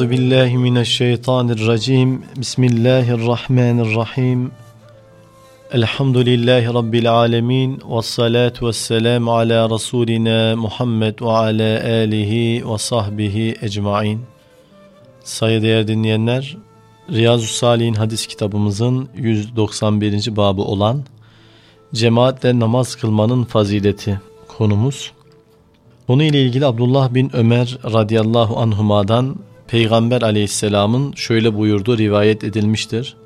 Euzu billahi mineşşeytanirracim. Bismillahirrahmanirrahim. Elhamdülillahi rabbil alamin ve salatu vesselam ala rasulina Muhammed ve ala alihi ve sahbihi ecmaîn. Saygıdeğer dinleyenler, Riyazu Salih'in hadis kitabımızın 191. babı olan cemaatle namaz kılmanın fazileti konumuz. Onu ile ilgili Abdullah bin Ömer radıyallahu anhuma'dan Peygamber aleyhisselamın şöyle buyurduğu rivayet edilmiştir.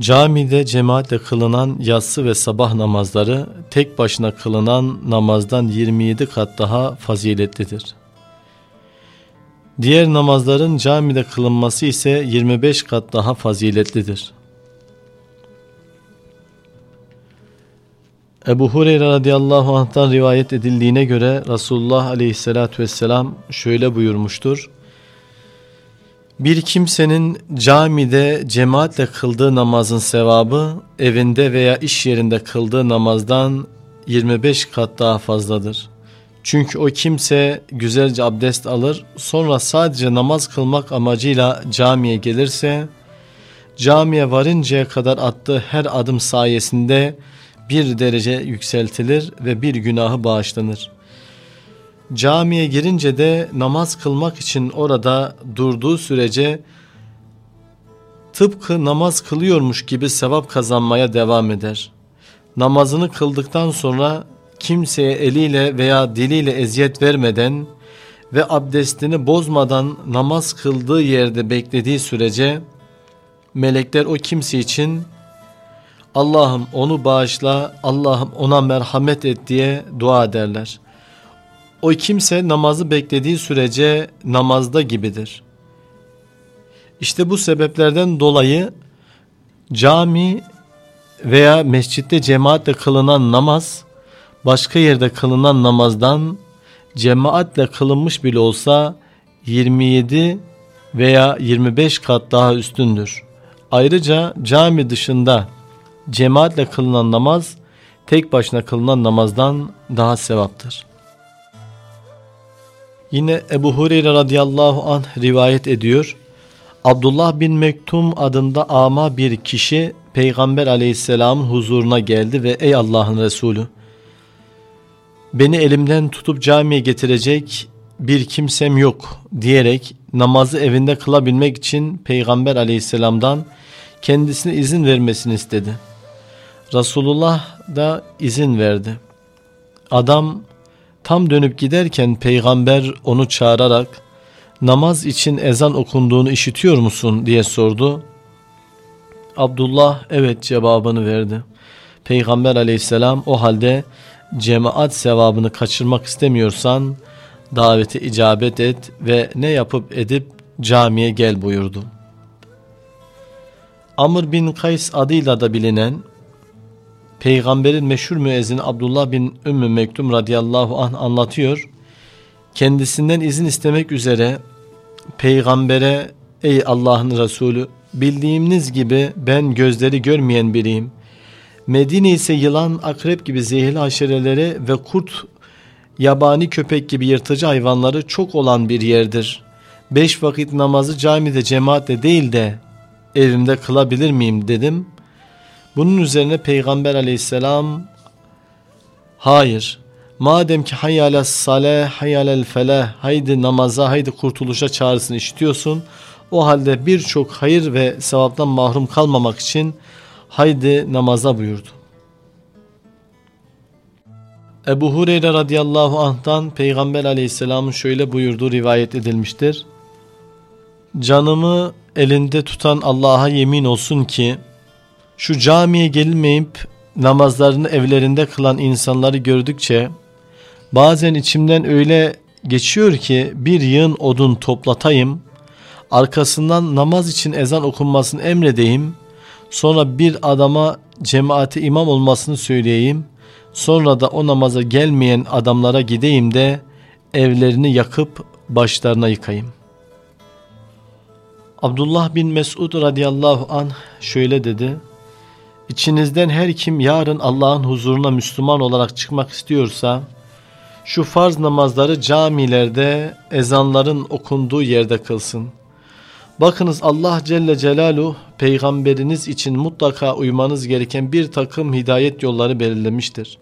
Camide cemaatle kılınan yatsı ve sabah namazları tek başına kılınan namazdan 27 kat daha faziletlidir. Diğer namazların camide kılınması ise 25 kat daha faziletlidir. Ebu Hureyre radıyallahu anh'tan rivayet edildiğine göre Resulullah aleyhissalatü vesselam şöyle buyurmuştur. Bir kimsenin camide cemaatle kıldığı namazın sevabı evinde veya iş yerinde kıldığı namazdan 25 kat daha fazladır. Çünkü o kimse güzelce abdest alır sonra sadece namaz kılmak amacıyla camiye gelirse camiye varıncaya kadar attığı her adım sayesinde bir derece yükseltilir ve bir günahı bağışlanır. Camiye girince de namaz kılmak için orada durduğu sürece tıpkı namaz kılıyormuş gibi sevap kazanmaya devam eder. Namazını kıldıktan sonra kimseye eliyle veya diliyle eziyet vermeden ve abdestini bozmadan namaz kıldığı yerde beklediği sürece melekler o kimse için Allah'ım onu bağışla, Allah'ım ona merhamet et diye dua ederler. O kimse namazı beklediği sürece namazda gibidir. İşte bu sebeplerden dolayı cami veya mescitte cemaatle kılınan namaz başka yerde kılınan namazdan cemaatle kılınmış bile olsa 27 veya 25 kat daha üstündür. Ayrıca cami dışında cemaatle kılınan namaz tek başına kılınan namazdan daha sevaptır. Yine Ebu Hureyre radıyallahu anh rivayet ediyor. Abdullah bin Mektum adında ama bir kişi Peygamber aleyhisselamın huzuruna geldi ve ey Allah'ın Resulü beni elimden tutup camiye getirecek bir kimsem yok diyerek namazı evinde kılabilmek için Peygamber aleyhisselamdan kendisine izin vermesini istedi. Resulullah da izin verdi. Adam tam dönüp giderken peygamber onu çağırarak namaz için ezan okunduğunu işitiyor musun diye sordu. Abdullah evet cevabını verdi. Peygamber aleyhisselam o halde cemaat sevabını kaçırmak istemiyorsan davete icabet et ve ne yapıp edip camiye gel buyurdu. Amr bin Kays adıyla da bilinen Peygamberin meşhur müezzini Abdullah bin Ümmü Mektum radıyallahu anh anlatıyor. Kendisinden izin istemek üzere peygambere ey Allah'ın Resulü bildiğiniz gibi ben gözleri görmeyen biriyim. Medine ise yılan, akrep gibi zehirli haşereleri ve kurt, yabani köpek gibi yırtıcı hayvanları çok olan bir yerdir. Beş vakit namazı camide cemaatle değil de evimde kılabilir miyim dedim. Bunun üzerine Peygamber aleyhisselam hayır madem ki hayyâles saleh hayyâlel felah haydi namaza haydi kurtuluşa çağrısını işitiyorsun o halde birçok hayır ve sevaptan mahrum kalmamak için haydi namaza buyurdu. Ebu Hureyre radıyallahu anh'tan Peygamber aleyhisselamın şöyle buyurduğu rivayet edilmiştir. Canımı elinde tutan Allah'a yemin olsun ki şu camiye gelmeyip namazlarını evlerinde kılan insanları gördükçe bazen içimden öyle geçiyor ki bir yığın odun toplatayım, arkasından namaz için ezan okunmasını emredeyim, sonra bir adama cemaate imam olmasını söyleyeyim, sonra da o namaza gelmeyen adamlara gideyim de evlerini yakıp başlarına yıkayım. Abdullah bin Mesud radıyallahu anh şöyle dedi, İçinizden her kim yarın Allah'ın huzuruna Müslüman olarak çıkmak istiyorsa şu farz namazları camilerde ezanların okunduğu yerde kılsın. Bakınız Allah Celle Celaluhu peygamberiniz için mutlaka uymanız gereken bir takım hidayet yolları belirlemiştir.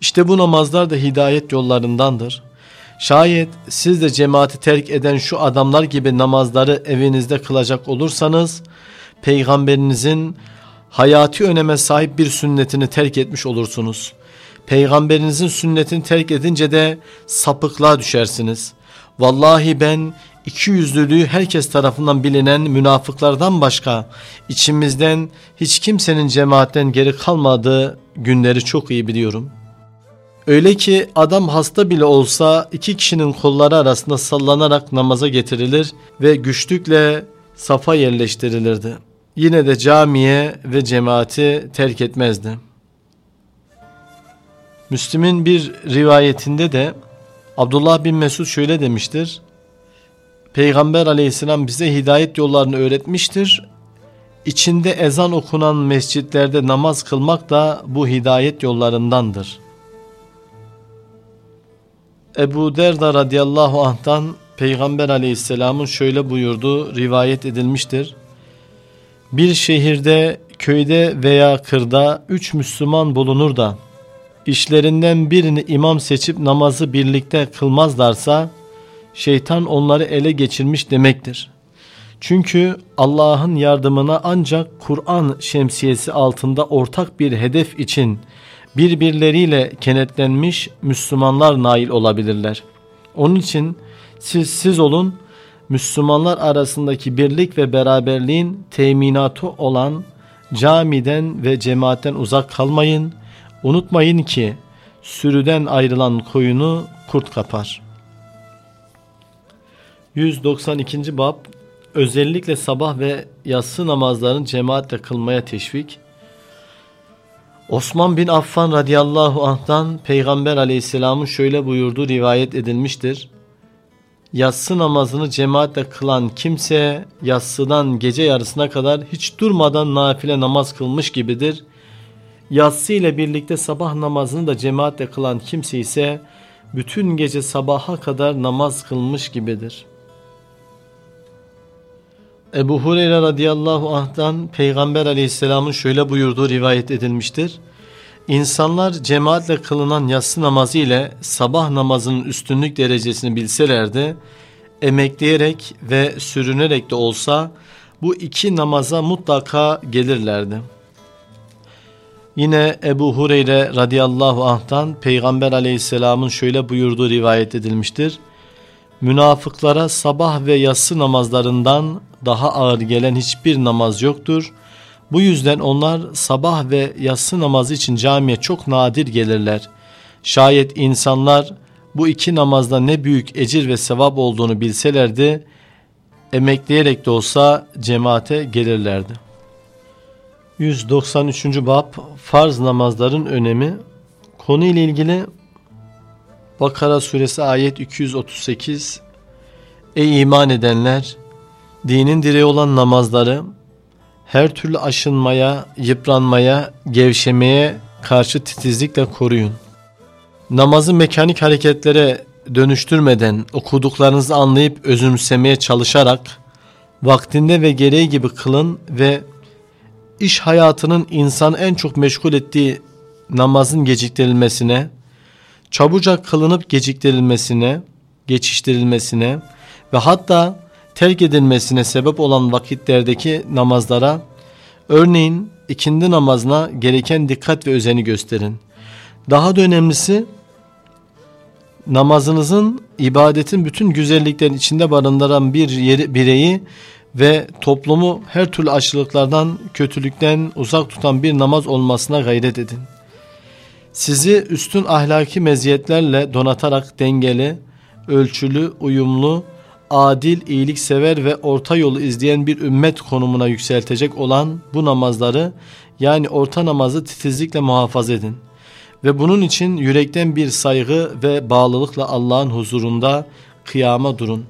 İşte bu namazlar da hidayet yollarındandır. Şayet siz de cemaati terk eden şu adamlar gibi namazları evinizde kılacak olursanız peygamberinizin hayati öneme sahip bir sünnetini terk etmiş olursunuz. Peygamberinizin sünnetini terk edince de sapıklığa düşersiniz. Vallahi ben iki yüzlülüğü herkes tarafından bilinen münafıklardan başka içimizden hiç kimsenin cemaatten geri kalmadığı günleri çok iyi biliyorum. Öyle ki adam hasta bile olsa iki kişinin kolları arasında sallanarak namaza getirilir ve güçlükle safa yerleştirilirdi. Yine de camiye ve cemaati terk etmezdi. Müslim'in bir rivayetinde de Abdullah bin Mesud şöyle demiştir. Peygamber aleyhisselam bize hidayet yollarını öğretmiştir. İçinde ezan okunan mescitlerde namaz kılmak da bu hidayet yollarındandır. Ebu Derda radıyallahu anh'tan Peygamber aleyhisselamın şöyle buyurduğu rivayet edilmiştir. Bir şehirde, köyde veya kırda üç Müslüman bulunur da işlerinden birini imam seçip namazı birlikte kılmazlarsa şeytan onları ele geçirmiş demektir. Çünkü Allah'ın yardımına ancak Kur'an şemsiyesi altında ortak bir hedef için birbirleriyle kenetlenmiş Müslümanlar nail olabilirler. Onun için siz siz olun Müslümanlar arasındaki birlik ve beraberliğin teminatı olan camiden ve cemaatten uzak kalmayın. Unutmayın ki sürüden ayrılan koyunu kurt kapar. 192. Bab Özellikle sabah ve yatsı namazlarını cemaatle kılmaya teşvik. Osman bin Affan radıyallahu anh'tan Peygamber aleyhisselamın şöyle buyurduğu rivayet edilmiştir. Yatsı namazını cemaatle kılan kimse yatsıdan gece yarısına kadar hiç durmadan nafile namaz kılmış gibidir. Yatsı ile birlikte sabah namazını da cemaatle kılan kimse ise bütün gece sabaha kadar namaz kılmış gibidir.'' Ebu Hureyre radıyallahu anh'tan Peygamber aleyhisselamın şöyle buyurduğu rivayet edilmiştir. İnsanlar cemaatle kılınan yatsı namazı ile sabah namazının üstünlük derecesini bilselerdi, emekleyerek ve sürünerek de olsa bu iki namaza mutlaka gelirlerdi. Yine Ebu Hureyre radıyallahu anh'tan Peygamber aleyhisselamın şöyle buyurduğu rivayet edilmiştir. Münafıklara sabah ve yatsı namazlarından daha ağır gelen hiçbir namaz yoktur. Bu yüzden onlar sabah ve yatsı namazı için camiye çok nadir gelirler. Şayet insanlar bu iki namazda ne büyük ecir ve sevap olduğunu bilselerdi, emekleyerek de olsa cemaate gelirlerdi. 193. Bab Farz namazların önemi Konu ile ilgili Bakara suresi ayet 238 Ey iman edenler! Dinin direği olan namazları her türlü aşınmaya, yıpranmaya, gevşemeye karşı titizlikle koruyun. Namazı mekanik hareketlere dönüştürmeden okuduklarınızı anlayıp özümsemeye çalışarak vaktinde ve gereği gibi kılın ve iş hayatının insan en çok meşgul ettiği namazın geciktirilmesine, çabucak kılınıp geciktirilmesine, geçiştirilmesine ve hatta terk edilmesine sebep olan vakitlerdeki namazlara, örneğin ikindi namazına gereken dikkat ve özeni gösterin. Daha da önemlisi namazınızın ibadetin bütün güzelliklerin içinde barındıran bir yeri, bireyi ve toplumu her türlü aşırılıklardan, kötülükten uzak tutan bir namaz olmasına gayret edin. Sizi üstün ahlaki meziyetlerle donatarak dengeli, ölçülü, uyumlu, adil, iyiliksever ve orta yolu izleyen bir ümmet konumuna yükseltecek olan bu namazları yani orta namazı titizlikle muhafaza edin. Ve bunun için yürekten bir saygı ve bağlılıkla Allah'ın huzurunda kıyama durun.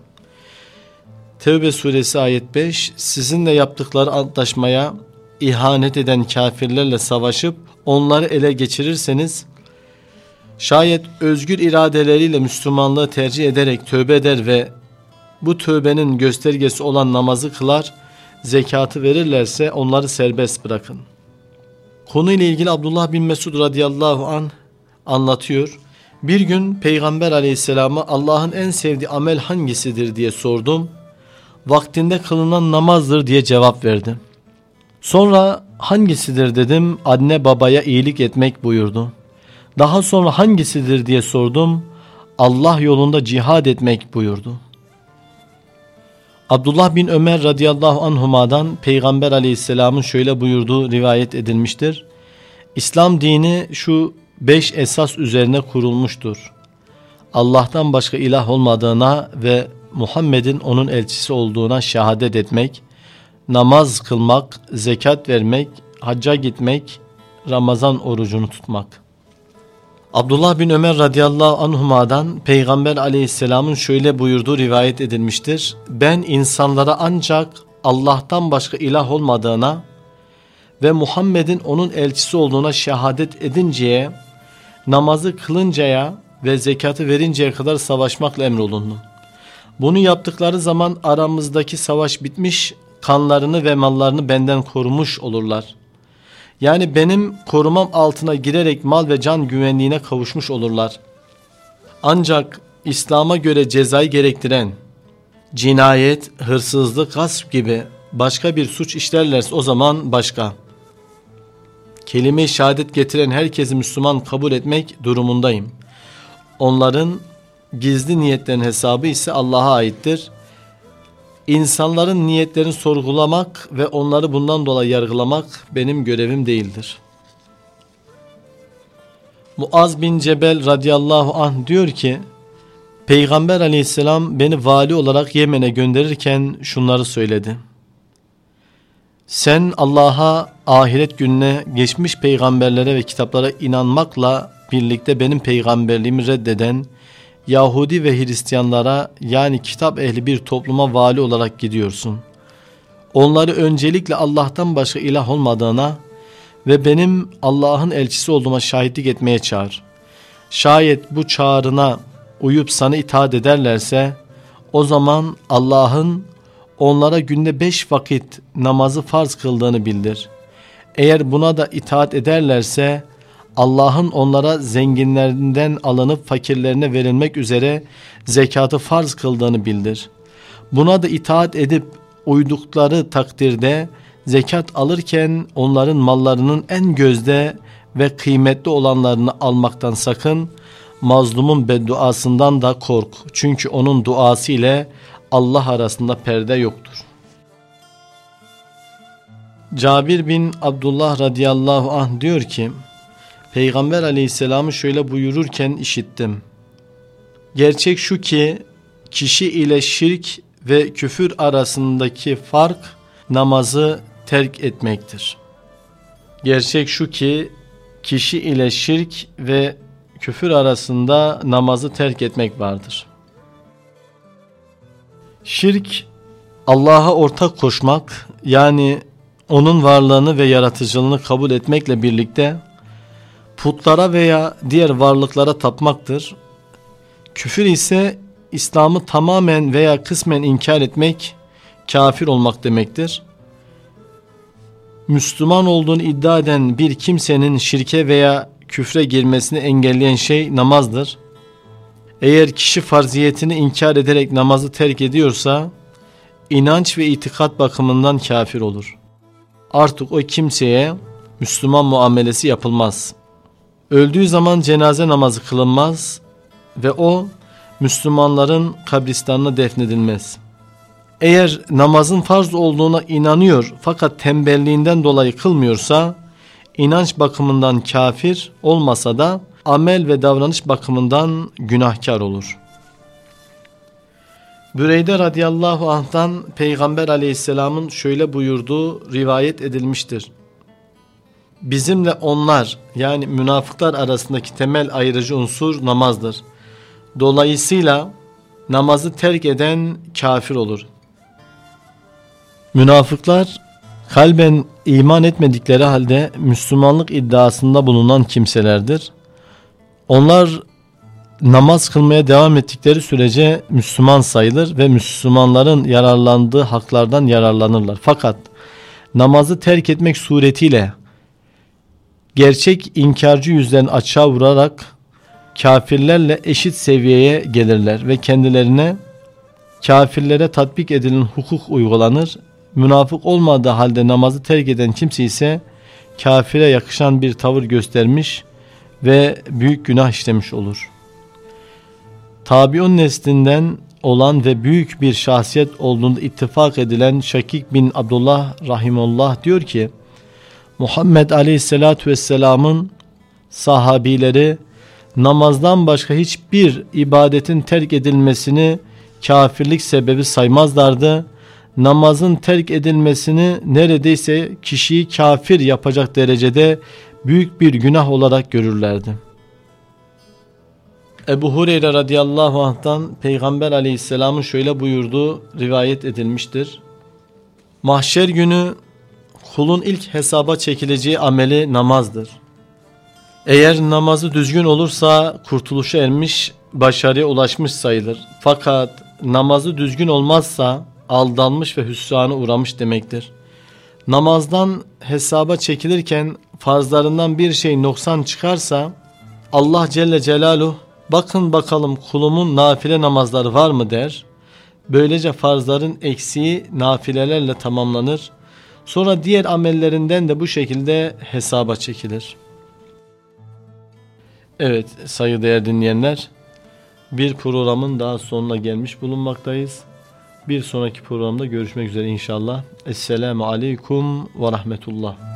Tevbe suresi ayet 5 Sizinle yaptıkları antlaşmaya ihanet eden kafirlerle savaşıp onları ele geçirirseniz Şayet özgür iradeleriyle Müslümanlığı tercih ederek tövbe eder ve bu tövbenin göstergesi olan namazı kılar, zekatı verirlerse onları serbest bırakın. Konuyla ilgili Abdullah bin Mesud radıyallahu an anlatıyor. Bir gün Peygamber aleyhisselam'a Allah'ın en sevdiği amel hangisidir diye sordum. Vaktinde kılınan namazdır diye cevap verdi. Sonra hangisidir dedim anne babaya iyilik etmek buyurdu. Daha sonra hangisidir diye sordum. Allah yolunda cihad etmek buyurdu. Abdullah bin Ömer radıyallahu anhuma'dan Peygamber aleyhisselamın şöyle buyurduğu rivayet edilmiştir. İslam dini şu beş esas üzerine kurulmuştur. Allah'tan başka ilah olmadığına ve Muhammed'in onun elçisi olduğuna şehadet etmek, namaz kılmak, zekat vermek, hacca gitmek, Ramazan orucunu tutmak. Abdullah bin Ömer radıyallahu anhuma'dan Peygamber aleyhisselamın şöyle buyurduğu rivayet edilmiştir. Ben insanlara ancak Allah'tan başka ilah olmadığına ve Muhammed'in onun elçisi olduğuna şehadet edinceye, namazı kılıncaya ve zekatı verinceye kadar savaşmakla emrolundu. Bunu yaptıkları zaman aramızdaki savaş bitmiş, kanlarını ve mallarını benden korumuş olurlar. Yani benim korumam altına girerek mal ve can güvenliğine kavuşmuş olurlar. Ancak İslam'a göre cezayı gerektiren cinayet, hırsızlık, gasp gibi başka bir suç işlerlerse o zaman başka. Kelime-i şehadet getiren herkesi Müslüman kabul etmek durumundayım. Onların gizli niyetlerin hesabı ise Allah'a aittir. İnsanların niyetlerini sorgulamak ve onları bundan dolayı yargılamak benim görevim değildir. Muaz bin Cebel radıyallahu anh diyor ki, Peygamber aleyhisselam beni vali olarak Yemen'e gönderirken şunları söyledi. Sen Allah'a, ahiret gününe, geçmiş peygamberlere ve kitaplara inanmakla birlikte benim peygamberliğimi reddeden Yahudi ve Hristiyanlara yani kitap ehli bir topluma vali olarak gidiyorsun. Onları öncelikle Allah'tan başka ilah olmadığına ve benim Allah'ın elçisi olduğuma şahitlik etmeye çağır. Şayet bu çağrına uyup sana itaat ederlerse o zaman Allah'ın onlara günde beş vakit namazı farz kıldığını bildir. Eğer buna da itaat ederlerse Allah'ın onlara zenginlerinden alınıp fakirlerine verilmek üzere zekatı farz kıldığını bildir. Buna da itaat edip uydukları takdirde zekat alırken onların mallarının en gözde ve kıymetli olanlarını almaktan sakın, mazlumun bedduasından da kork. Çünkü onun duası ile Allah arasında perde yoktur. Cabir bin Abdullah radıyallahu anh diyor ki, Peygamber aleyhisselamı şöyle buyururken işittim. Gerçek şu ki kişi ile şirk ve küfür arasındaki fark namazı terk etmektir. Gerçek şu ki kişi ile şirk ve küfür arasında namazı terk etmek vardır. Şirk Allah'a ortak koşmak yani onun varlığını ve yaratıcılığını kabul etmekle birlikte putlara veya diğer varlıklara tapmaktır. Küfür ise İslam'ı tamamen veya kısmen inkar etmek, kafir olmak demektir. Müslüman olduğunu iddia eden bir kimsenin şirke veya küfre girmesini engelleyen şey namazdır. Eğer kişi farziyetini inkar ederek namazı terk ediyorsa, inanç ve itikat bakımından kafir olur. Artık o kimseye Müslüman muamelesi yapılmaz. Öldüğü zaman cenaze namazı kılınmaz ve o Müslümanların kabristanına defnedilmez. Eğer namazın farz olduğuna inanıyor fakat tembelliğinden dolayı kılmıyorsa inanç bakımından kafir olmasa da amel ve davranış bakımından günahkar olur. Büreyde radıyallahu anh'tan Peygamber aleyhisselamın şöyle buyurduğu rivayet edilmiştir bizimle onlar yani münafıklar arasındaki temel ayırıcı unsur namazdır. Dolayısıyla namazı terk eden kafir olur. Münafıklar kalben iman etmedikleri halde Müslümanlık iddiasında bulunan kimselerdir. Onlar namaz kılmaya devam ettikleri sürece Müslüman sayılır ve Müslümanların yararlandığı haklardan yararlanırlar. Fakat namazı terk etmek suretiyle gerçek inkarcı yüzlerini açığa vurarak kafirlerle eşit seviyeye gelirler ve kendilerine kafirlere tatbik edilen hukuk uygulanır. Münafık olmadığı halde namazı terk eden kimse ise kafire yakışan bir tavır göstermiş ve büyük günah işlemiş olur. Tabiun neslinden olan ve büyük bir şahsiyet olduğunda ittifak edilen Şakik bin Abdullah Rahimullah diyor ki Muhammed Aleyhisselatü Vesselam'ın sahabileri namazdan başka hiçbir ibadetin terk edilmesini kafirlik sebebi saymazlardı. Namazın terk edilmesini neredeyse kişiyi kafir yapacak derecede büyük bir günah olarak görürlerdi. Ebu Hureyre radıyallahu anh'tan Peygamber aleyhisselamın şöyle buyurduğu rivayet edilmiştir. Mahşer günü kulun ilk hesaba çekileceği ameli namazdır. Eğer namazı düzgün olursa kurtuluşa ermiş, başarıya ulaşmış sayılır. Fakat namazı düzgün olmazsa aldanmış ve hüsrana uğramış demektir. Namazdan hesaba çekilirken farzlarından bir şey noksan çıkarsa Allah Celle Celaluhu bakın bakalım kulumun nafile namazları var mı der. Böylece farzların eksiği nafilelerle tamamlanır. Sonra diğer amellerinden de bu şekilde hesaba çekilir. Evet saygıdeğer dinleyenler bir programın daha sonuna gelmiş bulunmaktayız. Bir sonraki programda görüşmek üzere inşallah. Esselamu Aleyküm ve Rahmetullah.